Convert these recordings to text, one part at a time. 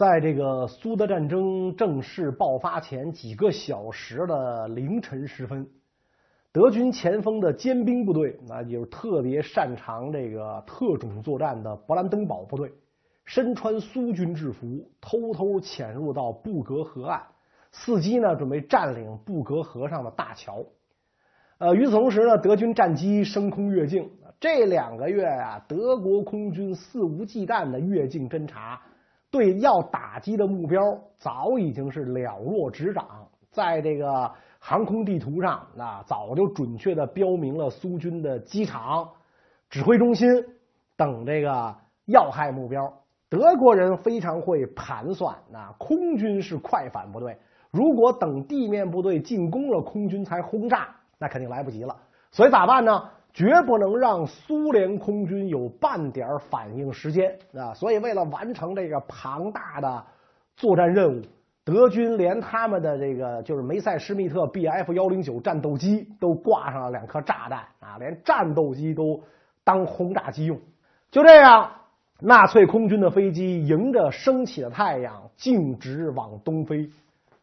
在这个苏德战争正式爆发前几个小时的凌晨时分，德军前锋的尖兵部队，那就是特别擅长这个特种作战的勃兰登堡部队，身穿苏军制服，偷偷潜入到布格河岸，伺机呢准备占领布格河上的大桥。呃，与此同时呢，德军战机升空越境。这两个月啊，德国空军肆无忌惮的越境侦察。对要打击的目标早已经是了若指掌，在这个航空地图上，那早就准确的标明了苏军的机场、指挥中心等这个要害目标。德国人非常会盘算，那空军是快反部队，如果等地面部队进攻了，空军才轰炸，那肯定来不及了。所以咋办呢？绝不能让苏联空军有半点反应时间啊！所以，为了完成这个庞大的作战任务，德军连他们的这个就是梅塞施密特 Bf 幺零九战斗机都挂上了两颗炸弹啊，连战斗机都当轰炸机用。就这样，纳粹空军的飞机迎着升起的太阳，径直往东飞。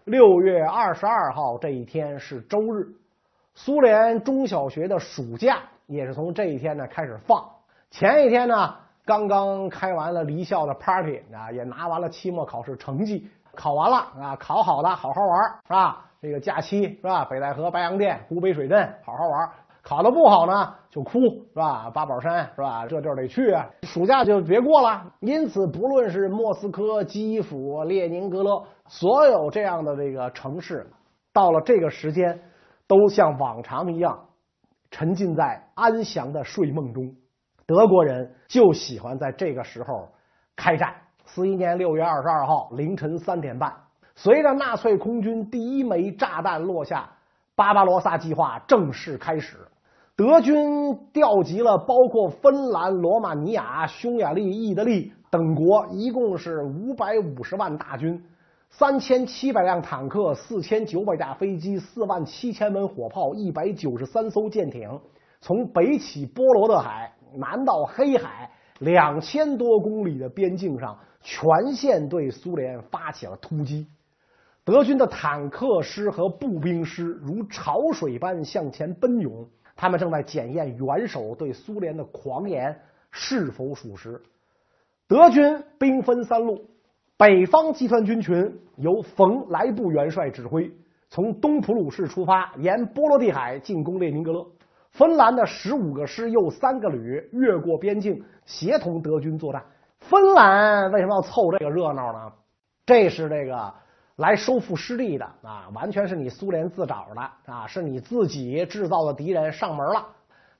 六月二十二号这一天是周日，苏联中小学的暑假。也是从这一天呢开始放，前一天呢刚刚开完了离校的 party 啊，也拿完了期末考试成绩，考完了啊，考好了好好玩是吧？这个假期是吧？北戴河、白洋淀、古北水镇好好玩，考的不好呢就哭是吧？八宝山是吧？这地儿得去啊，暑假就别过了。因此，不论是莫斯科、基辅、列宁格勒，所有这样的这个城市，到了这个时间，都像往常一样。沉浸在安详的睡梦中，德国人就喜欢在这个时候开战。四一年六月二十二号凌晨三点半，随着纳粹空军第一枚炸弹落下，巴巴罗萨计划正式开始。德军调集了包括芬兰、罗马尼亚、匈牙利、意大利等国，一共是五百五十万大军。三千七百辆坦克，四千九百架飞机，四万七千门火炮，一百九十三艘舰艇，从北起波罗的海，南到黑海，两千多公里的边境上，全线对苏联发起了突击。德军的坦克师和步兵师如潮水般向前奔涌，他们正在检验元首对苏联的狂言是否属实。德军兵分三路。北方集团军群由冯莱布元帅指挥，从东普鲁士出发，沿波罗的海进攻列宁格勒。芬兰的十五个师又三个旅越过边境，协同德军作战。芬兰为什么要凑这个热闹呢？这是这个来收复失地的啊，完全是你苏联自找的啊，是你自己制造的敌人上门了。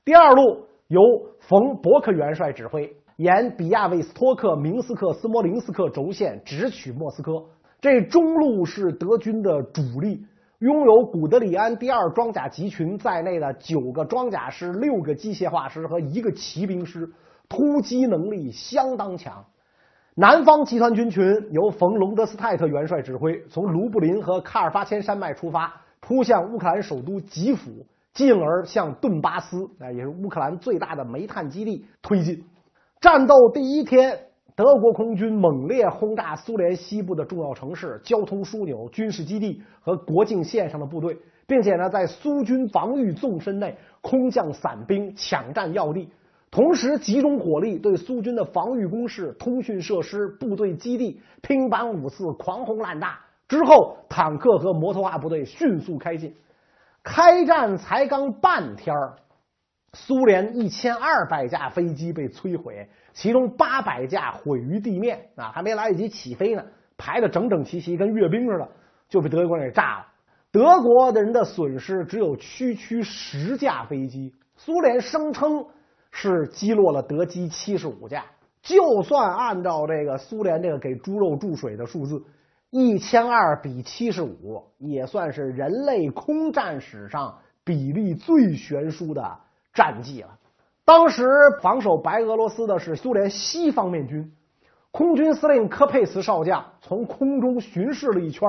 第二路由冯伯克元帅指挥。沿比亚韦斯托克、明斯克、斯摩林斯克轴线直取莫斯科。这中路是德军的主力，拥有古德里安第二装甲集群在内的九个装甲师、六个机械化师和一个骑兵师，突击能力相当强。南方集团军群由冯隆德斯泰特元帅指挥，从卢布林和卡尔巴阡山脉出发，扑向乌克兰首都基辅，进而向顿巴斯啊，也是乌克兰最大的煤炭基地推进。战斗第一天，德国空军猛烈轰炸苏联西部的重要城市、交通枢纽、军事基地和国境线上的部队，并且呢，在苏军防御纵深内空降散兵，抢占要地，同时集中火力对苏军的防御工事、通讯设施、部队基地乒乓五次狂轰滥炸。之后，坦克和摩托化部队迅速开进。开战才刚半天儿。苏联一千二百架飞机被摧毁，其中八百架毁于地面啊，还没来得及起飞呢，排的整整齐齐，跟阅兵似的，就被德国人给炸了。德国的人的损失只有区区十架飞机，苏联声称是击落了德机七十五架。就算按照这个苏联这个给猪肉注水的数字，一千二比七十五，也算是人类空战史上比例最悬殊的。战绩了。当时防守白俄罗斯的是苏联西方面军，空军司令科佩茨少将从空中巡视了一圈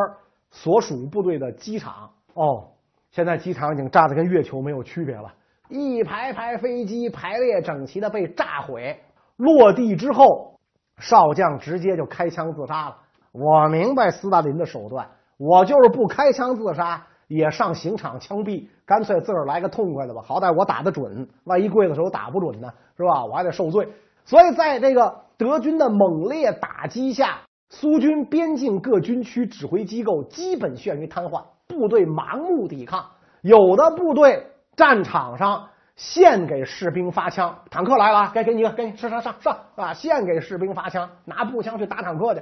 所属部队的机场。哦，现在机场已经炸的跟月球没有区别了，一排排飞机排列整齐的被炸毁。落地之后，少将直接就开枪自杀了。我明白斯大林的手段，我就是不开枪自杀，也上刑场枪毙，干脆自个儿来个痛快的吧。好歹我打得准，万一跪的时候打不准呢，是吧？我还得受罪。所以在这个德军的猛烈打击下，苏军边境各军区指挥机构基本陷于瘫痪，部队盲目抵抗，有的部队战场上。现给士兵发枪，坦克来了，该给你了，给你上上上上啊！现给士兵发枪，拿步枪去打坦克去。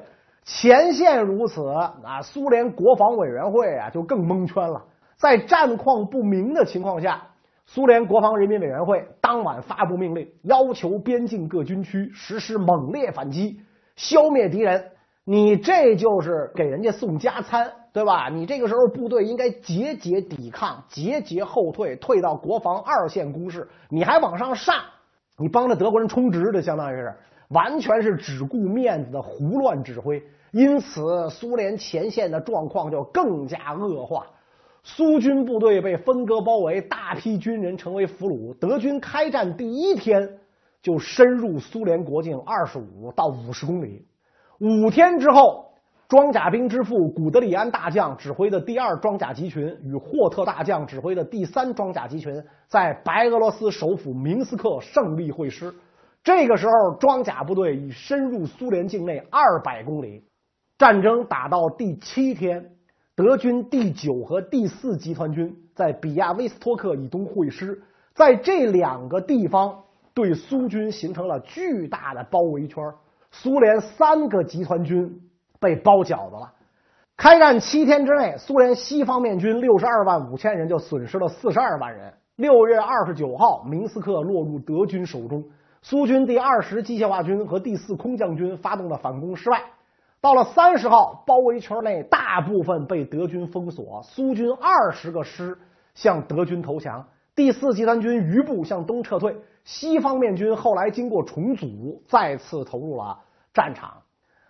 前线如此啊，苏联国防委员会啊就更蒙圈了。在战况不明的情况下，苏联国防人民委员会当晚发布命令，要求边境各军区实施猛烈反击，消灭敌人。你这就是给人家送加餐。对吧？你这个时候部队应该节节抵抗，节节后退，退到国防二线攻势。你还往上上，你帮着德国人充值，这相当于是完全是只顾面子的胡乱指挥。因此，苏联前线的状况就更加恶化。苏军部队被分割包围，大批军人成为俘虏。德军开战第一天就深入苏联国境二十五到五十公里，五天之后。装甲兵之父古德里安大将指挥的第二装甲集群与霍特大将指挥的第三装甲集群在白俄罗斯首府明斯克胜利会师。这个时候，装甲部队已深入苏联境内二百公里。战争打到第七天，德军第九和第四集团军在比亚威斯托克以东会师，在这两个地方对苏军形成了巨大的包围圈。苏联三个集团军。被包饺子了。开战七天之内，苏联西方面军六十二万五千人就损失了四十二万人。六月二十九号，明斯克落入德军手中。苏军第二十机械化军和第四空降军发动的反攻失败。到了三十号，包围圈内大部分被德军封锁。苏军二十个师向德军投降，第四集团军余部向东撤退。西方面军后来经过重组，再次投入了战场。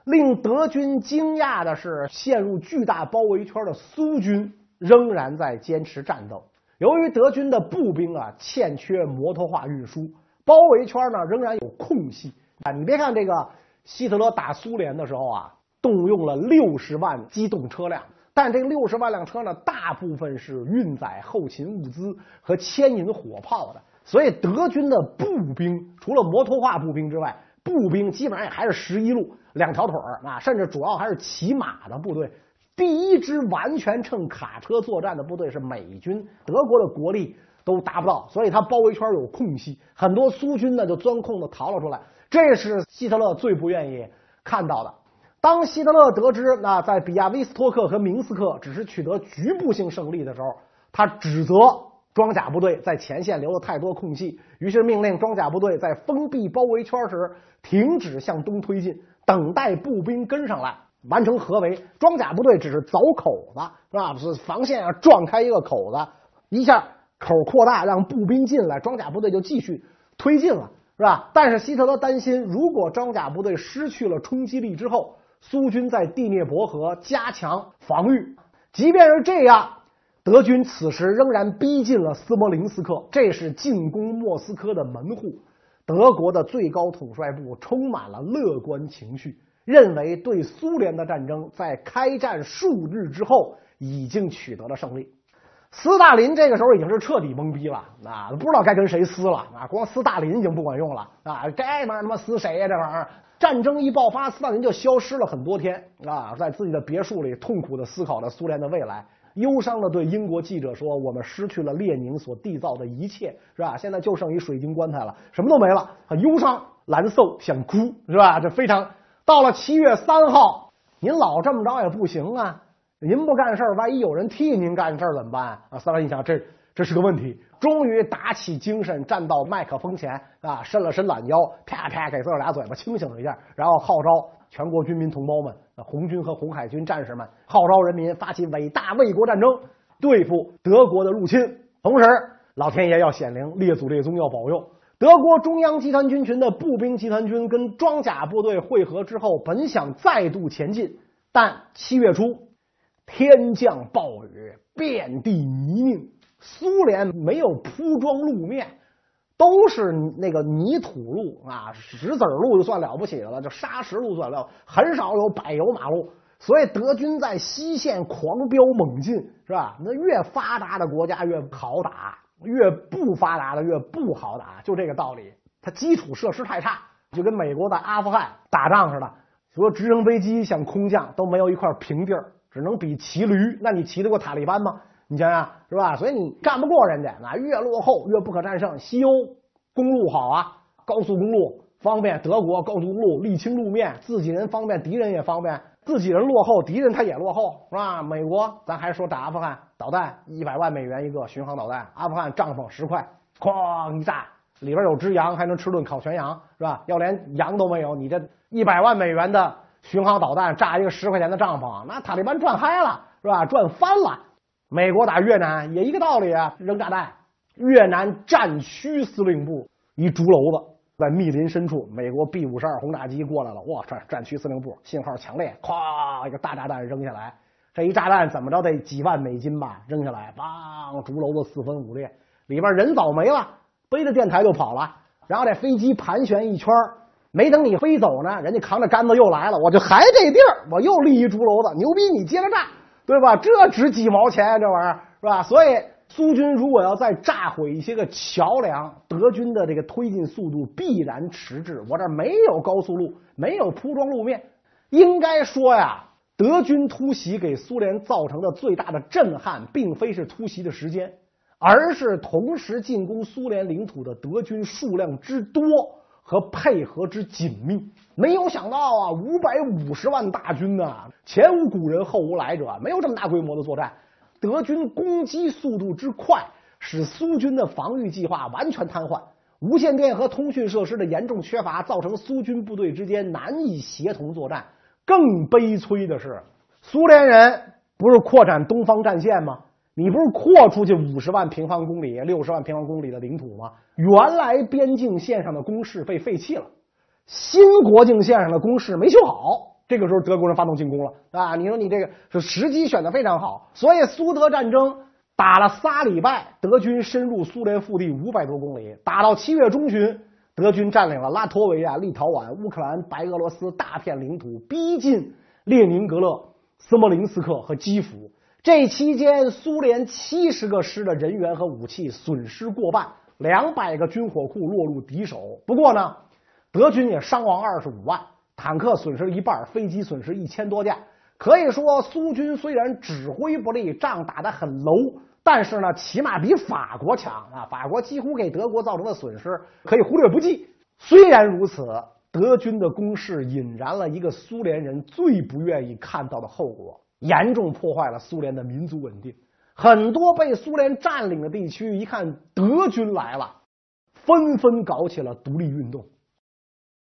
令德军惊讶的是，陷入巨大包围圈的苏军仍然在坚持战斗。由于德军的步兵啊欠缺摩托化运输，包围圈呢仍然有空隙啊。你别看这个希特勒打苏联的时候啊，动用了六十万机动车辆，但这六十万辆车呢，大部分是运载后勤物资和牵引火炮的，所以德军的步兵除了摩托化步兵之外，步兵基本上也还是十一路。两条腿儿啊，甚至主要还是骑马的部队。第一支完全乘卡车作战的部队是美军，德国的国力都达不到，所以他包围圈有空隙，很多苏军呢就钻空子逃了出来。这是希特勒最不愿意看到的。当希特勒得知那在比亚威斯托克和明斯克只是取得局部性胜利的时候，他指责装甲部队在前线留了太多空隙，于是命令装甲部队在封闭包围圈时停止向东推进。等待步兵跟上来完成合围，装甲部队只是凿口子，是吧？是防线啊，撞开一个口子，一下口扩大，让步兵进来，装甲部队就继续推进了，是吧？但是希特勒担心，如果装甲部队失去了冲击力之后，苏军在第聂伯河加强防御。即便是这样，德军此时仍然逼近了斯摩林斯克，这是进攻莫斯科的门户。德国的最高统帅部充满了乐观情绪，认为对苏联的战争在开战数日之后已经取得了胜利。斯大林这个时候已经是彻底懵逼了，啊，不知道该跟谁撕了啊！光斯大林已经不管用了啊！这玩意儿他妈撕谁呀？这玩意儿战争一爆发，斯大林就消失了很多天啊，在自己的别墅里痛苦的思考着苏联的未来。忧伤的对英国记者说：“我们失去了列宁所缔造的一切，是吧？现在就剩一水晶棺材了，什么都没了，很忧伤，难受，想哭，是吧？这非常。到了七月三号，您老这么着也不行啊！您不干事儿，万一有人替您干事儿怎么办啊？斯大林想，这这是个问题。终于打起精神，站到麦克风前啊，伸了伸懒腰，啪啪给自个儿俩嘴巴清醒了一下，然后号召全国军民同胞们。”红军和红海军战士们号召人民发起伟大卫国战争，对付德国的入侵。同时，老天爷要显灵，列祖列宗要保佑。德国中央集团军群的步兵集团军跟装甲部队会合之后，本想再度前进，但七月初天降暴雨，遍地泥泞，苏联没有铺装路面。都是那个泥土路啊，石子路就算了不起的了，就沙石路算了，很少有柏油马路。所以德军在西线狂飙猛进，是吧？那越发达的国家越好打，越不发达的越不好打，就这个道理。它基础设施太差，就跟美国在阿富汗打仗似的，说直升飞机像空降都没有一块平地儿，只能比骑驴。那你骑得过塔利班吗？你想想是吧？所以你干不过人家，那越落后越不可战胜。西欧公路好啊，高速公路方便，德国高速公路沥青路面，自己人方便，敌人也方便。自己人落后，敌人他也落后，是吧？美国咱还说打阿富汗导弹一百万美元一个巡航导弹，阿富汗帐篷十块，哐一炸，里边有只羊，还能吃顿烤全羊，是吧？要连羊都没有，你这一百万美元的巡航导弹炸一个十块钱的帐篷，那塔利班赚嗨了，是吧？赚翻了。美国打越南也一个道理啊，扔炸弹。越南战区司令部一竹篓子在密林深处，美国 B 五十二轰炸机过来了，哇，战战区司令部信号强烈，咵一个大炸弹扔下来，这一炸弹怎么着得几万美金吧？扔下来，梆，竹篓子四分五裂，里边人早没了，背着电台就跑了。然后这飞机盘旋一圈，没等你飞走呢，人家扛着杆子又来了，我就还这地儿，我又立一竹篓子，牛逼，你接着炸。对吧？这值几毛钱啊？这玩意儿是吧？所以苏军如果要再炸毁一些个桥梁，德军的这个推进速度必然迟滞。我这没有高速路，没有铺装路面，应该说呀，德军突袭给苏联造成的最大的震撼，并非是突袭的时间，而是同时进攻苏联领土的德军数量之多。和配合之紧密，没有想到啊，五百五十万大军呐，前无古人后无来者，没有这么大规模的作战。德军攻击速度之快，使苏军的防御计划完全瘫痪。无线电和通讯设施的严重缺乏，造成苏军部队之间难以协同作战。更悲催的是，苏联人不是扩展东方战线吗？你不是扩出去五十万平方公里、六十万平方公里的领土吗？原来边境线上的工事被废弃了，新国境线上的工事没修好。这个时候，德国人发动进攻了啊！你说你这个是时机选的非常好。所以苏德战争打了仨礼拜，德军深入苏联腹地五百多公里，打到七月中旬，德军占领了拉脱维亚、立陶宛、乌克兰、白俄罗斯大片领土，逼近列宁格勒、斯摩林斯克和基辅。这期间，苏联七十个师的人员和武器损失过半，两百个军火库落入敌手。不过呢，德军也伤亡二十五万，坦克损失一半，飞机损失一千多架。可以说，苏军虽然指挥不力，仗打得很 low，，但是呢，起码比法国强啊！法国几乎给德国造成的损失可以忽略不计。虽然如此，德军的攻势引燃了一个苏联人最不愿意看到的后果。严重破坏了苏联的民族稳定，很多被苏联占领的地区一看德军来了，纷纷搞起了独立运动。